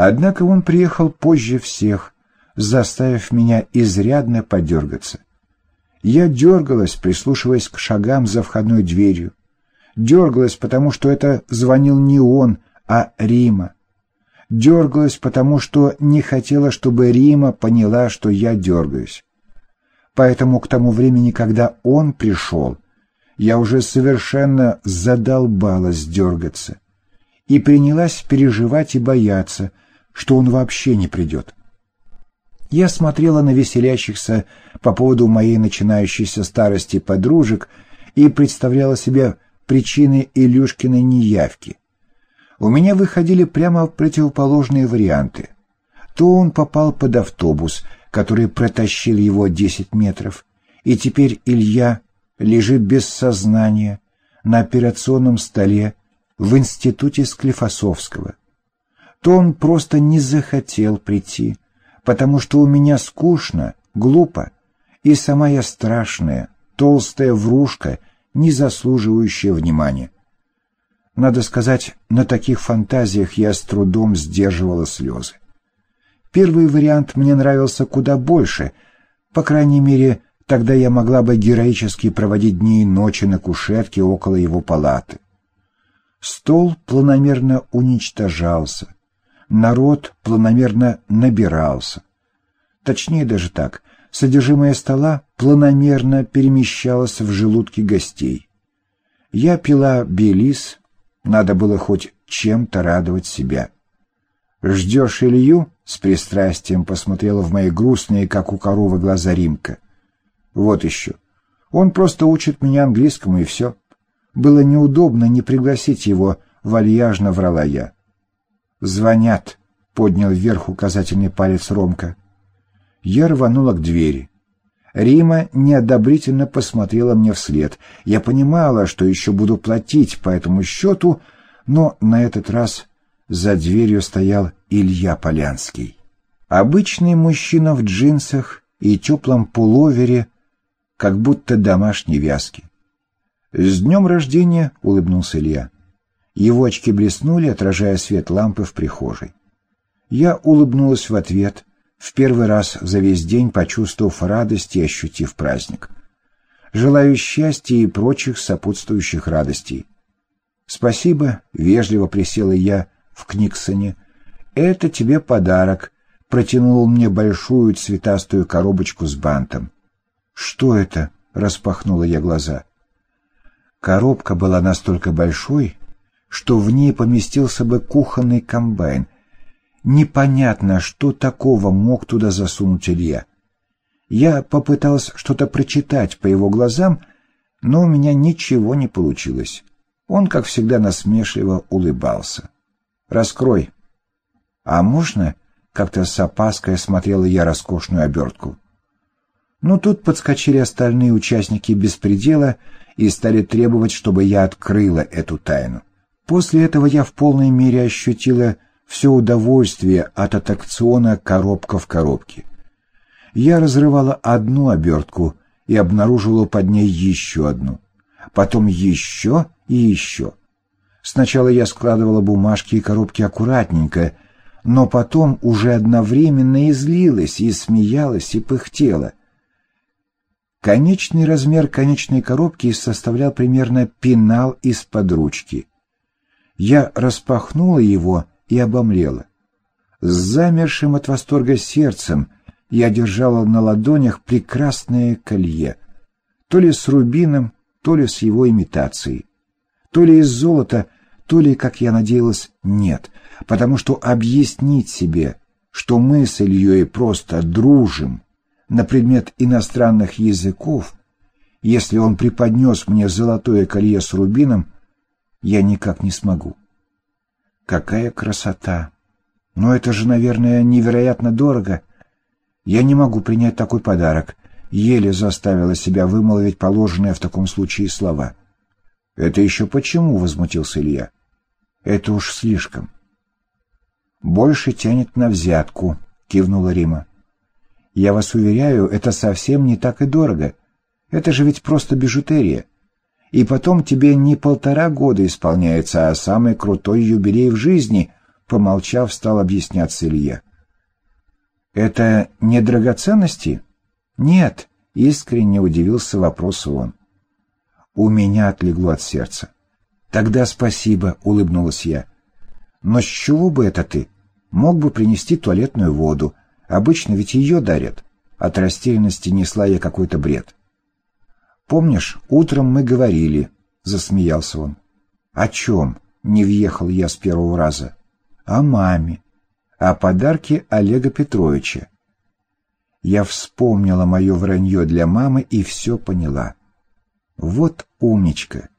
Однако он приехал позже всех, заставив меня изрядно подергаться. Я дергалась, прислушиваясь к шагам за входной дверью. Дергалась, потому что это звонил не он, а Рима. Дергалась, потому что не хотела, чтобы Рима поняла, что я дергаюсь. Поэтому к тому времени, когда он пришел, я уже совершенно задолбалась дергаться и принялась переживать и бояться, что он вообще не придет. Я смотрела на веселящихся по поводу моей начинающейся старости подружек и представляла себе причины Илюшкиной неявки. У меня выходили прямо противоположные варианты. То он попал под автобус, который протащил его десять метров, и теперь Илья лежит без сознания на операционном столе в институте Склифосовского. То он просто не захотел прийти, потому что у меня скучно, глупо, и сама я страшная, толстая врушка, не заслуживающая внимания. Надо сказать, на таких фантазиях я с трудом сдерживала слезы. Первый вариант мне нравился куда больше, по крайней мере, тогда я могла бы героически проводить дни и ночи на кушетке около его палаты. Стол планомерно уничтожался, народ планомерно набирался. Точнее даже так, содержимое стола планомерно перемещалось в желудки гостей. Я пила белис, надо было хоть чем-то радовать себя. «Ждешь Илью?» — с пристрастием посмотрела в мои грустные, как у коровы, глаза Римка. «Вот еще. Он просто учит меня английскому, и все. Было неудобно не пригласить его, вальяжно врала я. «Звонят», — поднял вверх указательный палец Ромка. Я рванула к двери. Рима неодобрительно посмотрела мне вслед. Я понимала, что еще буду платить по этому счету, но на этот раз за дверью стоял Илья Полянский. Обычный мужчина в джинсах и теплом пуловере, как будто домашней вязки. «С днем рождения!» — улыбнулся Илья. Его очки блеснули, отражая свет лампы в прихожей. Я улыбнулась в ответ, в первый раз за весь день почувствовав радость и ощутив праздник. Желаю счастья и прочих сопутствующих радостей. «Спасибо», — вежливо присела я в Книксоне. «Это тебе подарок», — протянул мне большую цветастую коробочку с бантом. «Что это?» — распахнула я глаза. Коробка была настолько большой, что в ней поместился бы кухонный комбайн. Непонятно, что такого мог туда засунуть Илья. Я попытался что-то прочитать по его глазам, но у меня ничего не получилось. Он, как всегда, насмешливо улыбался. «Раскрой». «А можно?» — как-то с опаской осмотрела я роскошную обертку. Но тут подскочили остальные участники беспредела и стали требовать, чтобы я открыла эту тайну. После этого я в полной мере ощутила все удовольствие от аттракциона «коробка в коробке». Я разрывала одну обертку и обнаруживала под ней еще одну, потом еще и еще. Сначала я складывала бумажки и коробки аккуратненько, но потом уже одновременно и злилась, и смеялась, и пыхтела. Конечный размер конечной коробки составлял примерно пенал из-под ручки. Я распахнула его и обомлела. С замершим от восторга сердцем я держала на ладонях прекрасное колье, то ли с рубином, то ли с его имитацией, то ли из золота, то ли, как я надеялась, нет, потому что объяснить себе, что мы с Ильей просто дружим на предмет иностранных языков, если он преподнес мне золотое колье с рубином, я никак не смогу. Какая красота! Но это же, наверное, невероятно дорого. Я не могу принять такой подарок. Еле заставила себя вымолвить положенные в таком случае слова. «Это еще почему?» — возмутился Илья. «Это уж слишком». «Больше тянет на взятку», — кивнула Рима. «Я вас уверяю, это совсем не так и дорого. Это же ведь просто бижутерия. И потом тебе не полтора года исполняется, а самый крутой юбилей в жизни. Помолчав, стал объясняться Илья. «Это не драгоценности?» «Нет», — искренне удивился вопросу он. У меня отлегло от сердца. «Тогда спасибо», — улыбнулась я. «Но с чего бы это ты? Мог бы принести туалетную воду. Обычно ведь ее дарят». От растерянности несла я какой-то бред. «Помнишь, утром мы говорили», — засмеялся он. «О чем?» — не въехал я с первого раза. «О маме. О подарке Олега Петровича». Я вспомнила мое вранье для мамы и все поняла. Вот умничка.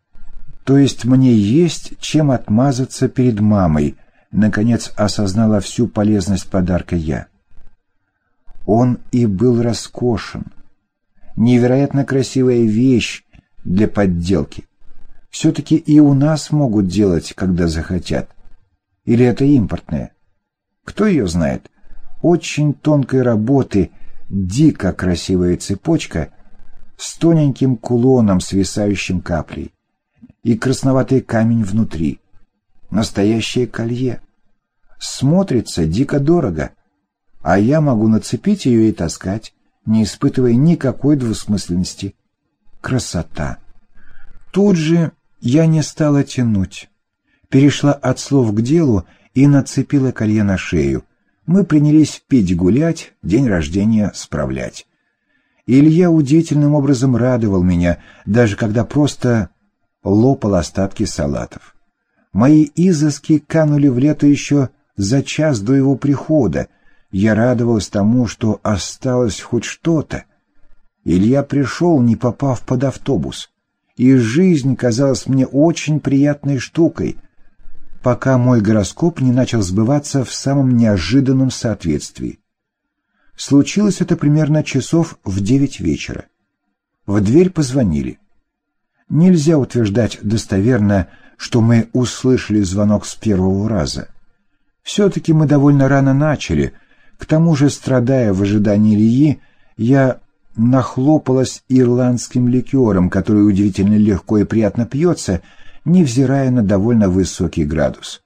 То есть мне есть чем отмазаться перед мамой, наконец осознала всю полезность подарка я. Он и был роскошен. Невероятно красивая вещь для подделки. Все-таки и у нас могут делать, когда захотят. Или это импортная? Кто ее знает? Очень тонкой работы, дико красивая цепочка с тоненьким кулоном, свисающим каплей, и красноватый камень внутри. Настоящее колье. Смотрится дико дорого, а я могу нацепить ее и таскать, не испытывая никакой двусмысленности. Красота. Тут же я не стала тянуть. Перешла от слов к делу и нацепила колье на шею. Мы принялись пить гулять, день рождения справлять. Илья удивительным образом радовал меня, даже когда просто лопал остатки салатов. Мои изыски канули в лето еще за час до его прихода, я радовалась тому, что осталось хоть что-то. Илья пришел, не попав под автобус, и жизнь казалась мне очень приятной штукой, пока мой гороскоп не начал сбываться в самом неожиданном соответствии. Случилось это примерно часов в девять вечера. В дверь позвонили. Нельзя утверждать достоверно, что мы услышали звонок с первого раза. Все-таки мы довольно рано начали — к тому же, страдая в ожидании Ильи, я нахлопалась ирландским ликером, который удивительно легко и приятно пьется, невзирая на довольно высокий градус.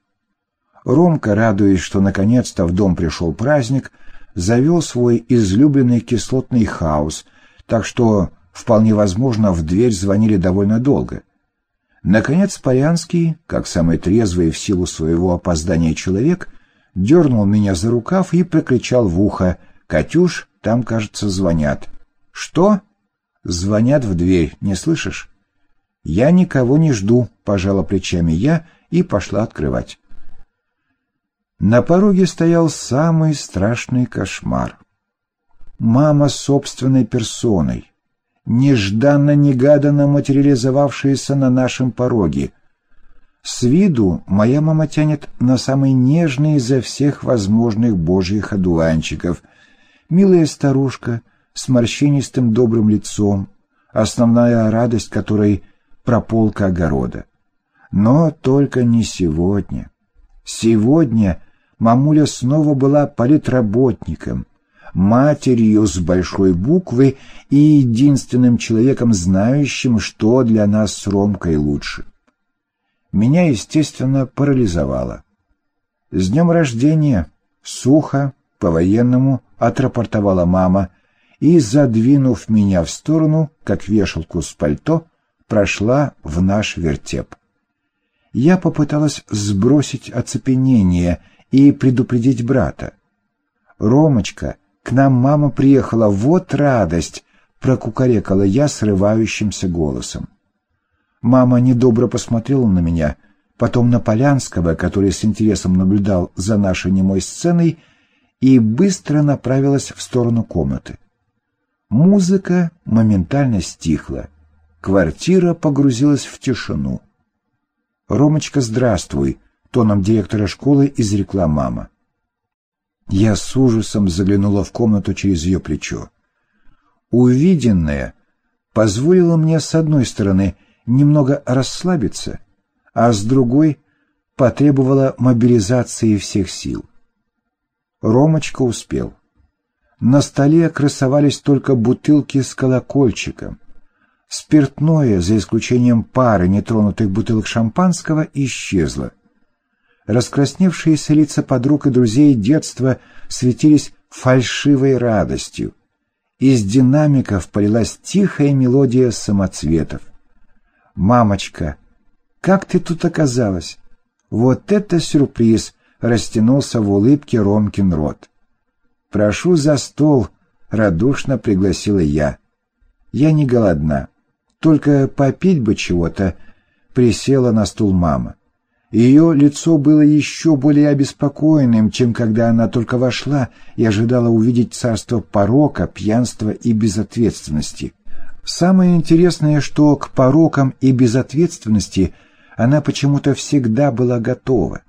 Ромка, радуясь, что наконец-то в дом пришел праздник, завел свой излюбленный кислотный хаос, так что, вполне возможно, в дверь звонили довольно долго. Наконец Полянский, как самый трезвый в силу своего опоздания человек, дернул меня за рукав и прокричал в ухо. «Катюш, там, кажется, звонят». «Что?» «Звонят в дверь, не слышишь?» «Я никого не жду», — пожала плечами я и пошла открывать. На пороге стоял самый страшный кошмар. Мама собственной персоной, нежданно-негаданно материализовавшаяся на нашем пороге — с виду моя мама тянет на самый нежный изо всех возможных божьих одуванчиков. Милая старушка с морщинистым добрым лицом, основная радость которой — прополка огорода. Но только не сегодня. Сегодня мамуля снова была политработником, матерью с большой буквы и единственным человеком, знающим, что для нас с Ромкой лучше меня, естественно, парализовало. «С днем рождения!» Сухо, по-военному, отрапортовала мама и, задвинув меня в сторону, как вешалку с пальто, прошла в наш вертеп. Я попыталась сбросить оцепенение и предупредить брата. «Ромочка, к нам мама приехала, вот радость!» — прокукарекала я срывающимся голосом. Мама недобро посмотрела на меня, потом на Полянского, который с интересом наблюдал за нашей немой сценой, и быстро направилась в сторону комнаты. Музыка моментально стихла. Квартира погрузилась в тишину. «Ромочка, здравствуй!» — тоном директора школы изрекла мама. Я с ужасом заглянула в комнату через ее плечо. Увиденное позволило мне, с одной стороны, немного расслабиться, а с другой потребовала мобилизации всех сил. Ромочка успел. На столе красовались только бутылки с колокольчиком. Спиртное, за исключением пары нетронутых бутылок шампанского, исчезло. Раскрасневшиеся лица подруг и друзей детства светились фальшивой радостью. Из динамиков полилась тихая мелодия самоцветов. «Мамочка, как ты тут оказалась?» «Вот это сюрприз!» — растянулся в улыбке Ромкин рот. «Прошу за стол», — радушно пригласила я. «Я не голодна. Только попить бы чего-то», — присела на стул мама. Ее лицо было еще более обеспокоенным, чем когда она только вошла и ожидала увидеть царство порока, пьянства и безответственности. Самое интересное, что к порокам и безответственности она почему-то всегда была готова.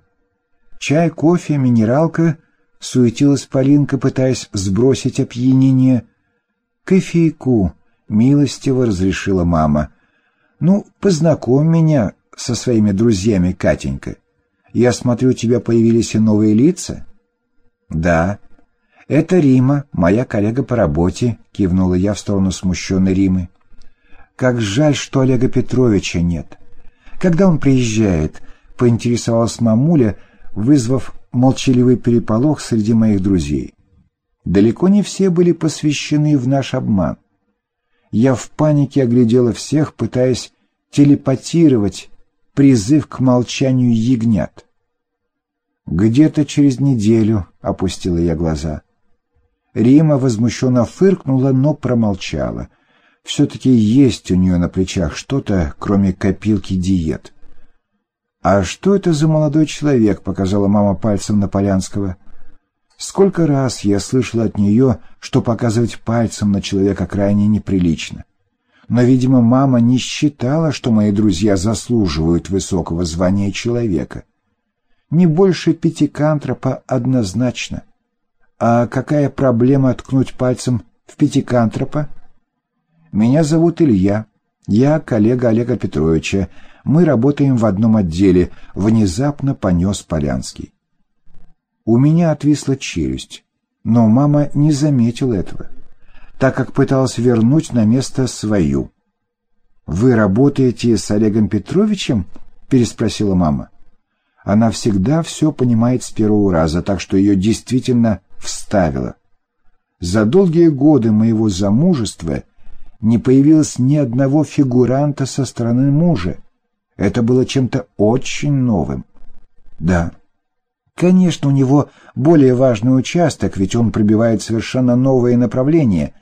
Чай, кофе, минералка, суетилась Полинка, пытаясь сбросить опьянение. «Кофейку», — милостиво разрешила мама. «Ну, познакомь меня со своими друзьями, Катенька. Я смотрю, у тебя появились и новые лица?» «Да». «Это Рима, моя коллега по работе», — кивнула я в сторону смущенной Римы. «Как жаль, что Олега Петровича нет. Когда он приезжает?» — поинтересовалась мамуля, вызвав молчаливый переполох среди моих друзей. Далеко не все были посвящены в наш обман. Я в панике оглядела всех, пытаясь телепатировать призыв к молчанию ягнят. «Где-то через неделю», — опустила я глаза. Рима возмущенно фыркнула, но промолчала. Все-таки есть у нее на плечах что-то, кроме копилки диет. «А что это за молодой человек?» — показала мама пальцем на Полянского. Сколько раз я слышал от нее, что показывать пальцем на человека крайне неприлично. Но, видимо, мама не считала, что мои друзья заслуживают высокого звания человека. Не больше пятикантропа однозначно. А какая проблема ткнуть пальцем в пятикантропа? Меня зовут Илья. Я коллега Олега Петровича. Мы работаем в одном отделе, внезапно понес Полянский. У меня отвисла челюсть, но мама не заметила этого, так как пыталась вернуть на место свою. «Вы работаете с Олегом Петровичем?» — переспросила мама. Она всегда все понимает с первого раза, так что ее действительно вставила. За долгие годы моего замужества не появилось ни одного фигуранта со стороны мужа, это было чем-то очень новым. Да, конечно, у него более важный участок, ведь он пробивает совершенно новое направление.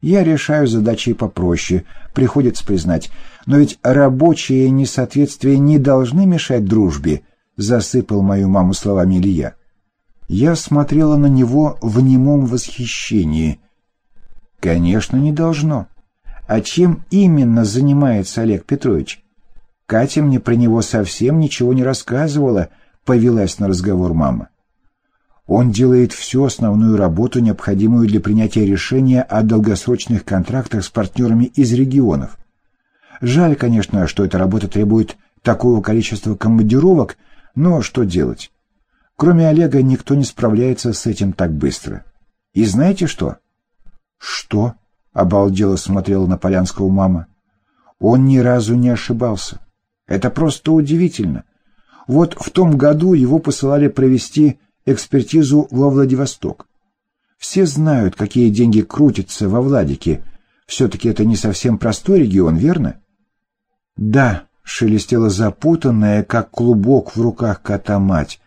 Я решаю задачи попроще, приходится признать. Но ведь рабочие несоответствия не должны мешать дружбе, засыпал мою маму словами Илья. Я смотрела на него в немом восхищении. Конечно, не должно. А чем именно занимается Олег Петрович? Катя мне про него совсем ничего не рассказывала, повелась на разговор мама. Он делает всю основную работу, необходимую для принятия решения о долгосрочных контрактах с партнерами из регионов. Жаль, конечно, что эта работа требует такого количества командировок, но что делать? Кроме Олега никто не справляется с этим так быстро. И знаете что? Что? Обалдело смотрела на Полянского мама. Он ни разу не ошибался. Это просто удивительно. Вот в том году его посылали провести экспертизу во Владивосток. Все знают, какие деньги крутятся во Владике. Все-таки это не совсем простой регион, верно? Да, шелестела запутанная, как клубок в руках кота мать.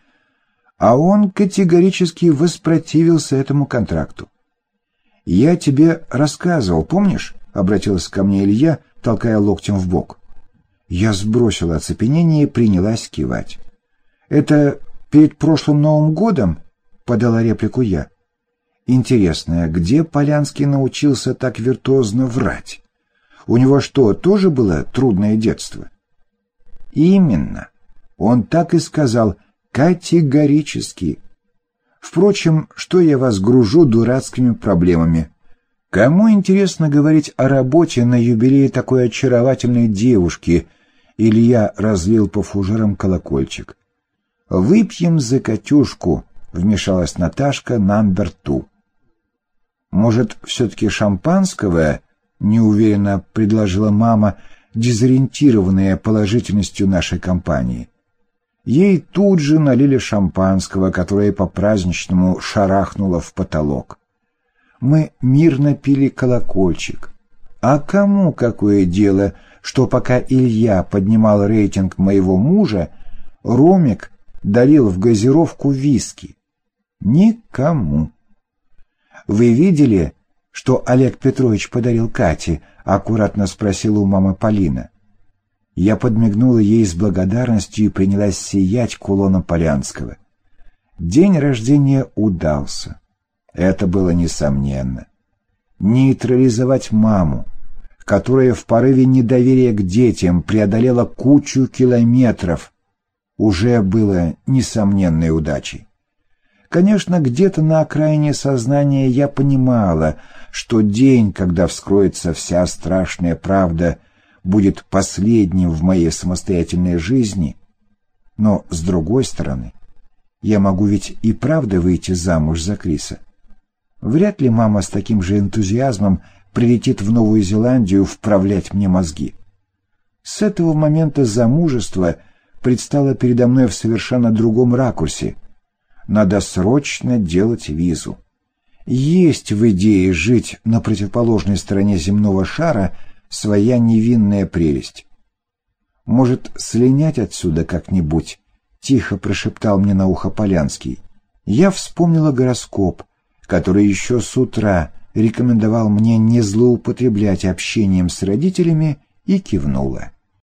А он категорически воспротивился этому контракту. «Я тебе рассказывал, помнишь?» — обратился ко мне Илья, толкая локтем в бок. Я сбросила оцепенение и принялась кивать. «Это перед прошлым Новым годом?» — подала реплику я. «Интересно, где Полянский научился так виртуозно врать? У него что, тоже было трудное детство?» «Именно. Он так и сказал, категорически. Впрочем, что я вас гружу дурацкими проблемами? Кому интересно говорить о работе на юбилее такой очаровательной девушки — Илья разлил по фужерам колокольчик. «Выпьем за Катюшку», — вмешалась Наташка Намберту. «Может, все-таки шампанского?» — неуверенно предложила мама, дезориентированная положительностью нашей компании. Ей тут же налили шампанского, которое по-праздничному шарахнуло в потолок. Мы мирно пили колокольчик. А кому какое дело, что пока Илья поднимал рейтинг моего мужа, Ромик долил в газировку виски? Никому. «Вы видели, что Олег Петрович подарил Кате?» — аккуратно спросила у мамы Полина. Я подмигнула ей с благодарностью и принялась сиять кулоном Полянского. День рождения удался. Это было несомненно. Нейтрализовать маму, которая в порыве недоверия к детям преодолела кучу километров, уже было несомненной удачей. Конечно, где-то на окраине сознания я понимала, что день, когда вскроется вся страшная правда — будет последним в моей самостоятельной жизни, но, с другой стороны, я могу ведь и правда выйти замуж за Криса. Вряд ли мама с таким же энтузиазмом прилетит в Новую Зеландию вправлять мне мозги. С этого момента замужество предстало передо мной в совершенно другом ракурсе. Надо срочно делать визу. Есть в идее жить на противоположной стороне земного шара – своя невинная прелесть. «Может, слинять отсюда как-нибудь?» — тихо прошептал мне на ухо Полянский. Я вспомнила гороскоп, который еще с утра рекомендовал мне не злоупотреблять общением с родителями, и кивнула.